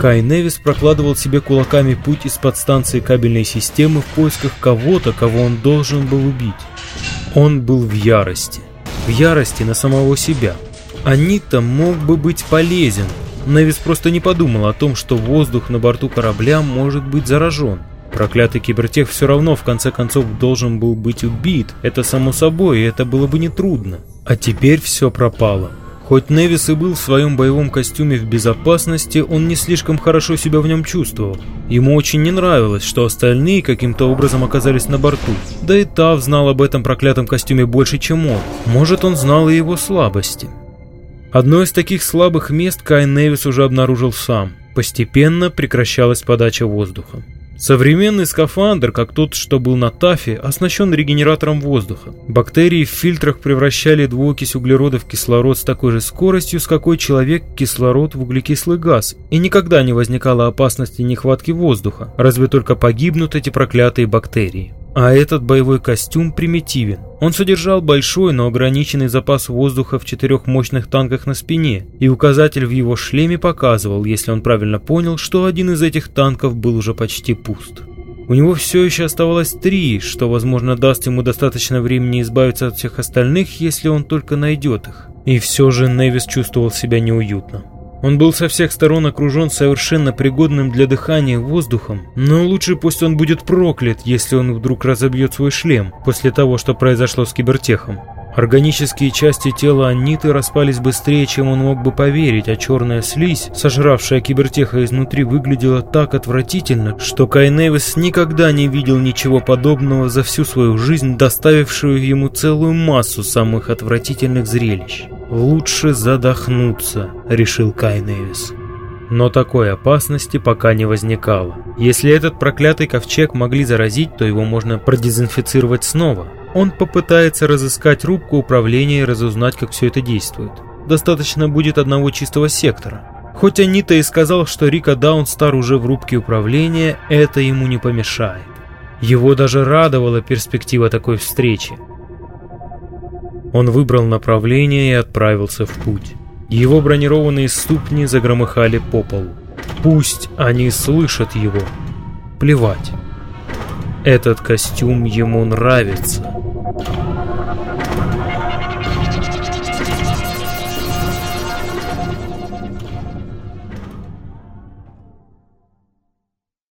Кай Невис прокладывал себе кулаками путь из подстанции кабельной системы в поисках кого-то, кого он должен был убить. Он был в ярости. В ярости на самого себя. Анита мог бы быть полезен. Невис просто не подумал о том, что воздух на борту корабля может быть заражен. Проклятый кибертех все равно в конце концов должен был быть убит. Это само собой, и это было бы нетрудно. А теперь все пропало. Хоть Невис и был в своем боевом костюме в безопасности, он не слишком хорошо себя в нем чувствовал. Ему очень не нравилось, что остальные каким-то образом оказались на борту. Да и Тав знал об этом проклятом костюме больше, чем он. Может, он знал и его слабости. Одно из таких слабых мест Кай Невис уже обнаружил сам. Постепенно прекращалась подача воздуха. Современный скафандр, как тот, что был на Тафе, оснащен регенератором воздуха. Бактерии в фильтрах превращали двуокись углерода в кислород с такой же скоростью, с какой человек кислород в углекислый газ, и никогда не возникало опасности нехватки воздуха, разве только погибнут эти проклятые бактерии. А этот боевой костюм примитивен. Он содержал большой, но ограниченный запас воздуха в четырех мощных танках на спине, и указатель в его шлеме показывал, если он правильно понял, что один из этих танков был уже почти пуст. У него все еще оставалось три, что, возможно, даст ему достаточно времени избавиться от всех остальных, если он только найдет их. И все же Невис чувствовал себя неуютно. Он был со всех сторон окружен совершенно пригодным для дыхания воздухом, но лучше пусть он будет проклят, если он вдруг разобьет свой шлем после того, что произошло с кибертехом. Органические части тела Аниты распались быстрее, чем он мог бы поверить, а черная слизь, сожравшая кибертеха изнутри, выглядела так отвратительно, что Кай Невис никогда не видел ничего подобного за всю свою жизнь, доставившую ему целую массу самых отвратительных зрелищ. «Лучше задохнуться», — решил Кай Невис. Но такой опасности пока не возникало. Если этот проклятый ковчег могли заразить, то его можно продезинфицировать снова. Он попытается разыскать рубку управления и разузнать, как все это действует. Достаточно будет одного чистого сектора. Хоть Анита и сказал, что Рика Даунстар уже в рубке управления, это ему не помешает. Его даже радовала перспектива такой встречи. Он выбрал направление и отправился в путь. Его бронированные ступни загромыхали по полу. Пусть они слышат его. Плевать. Этот костюм ему нравится.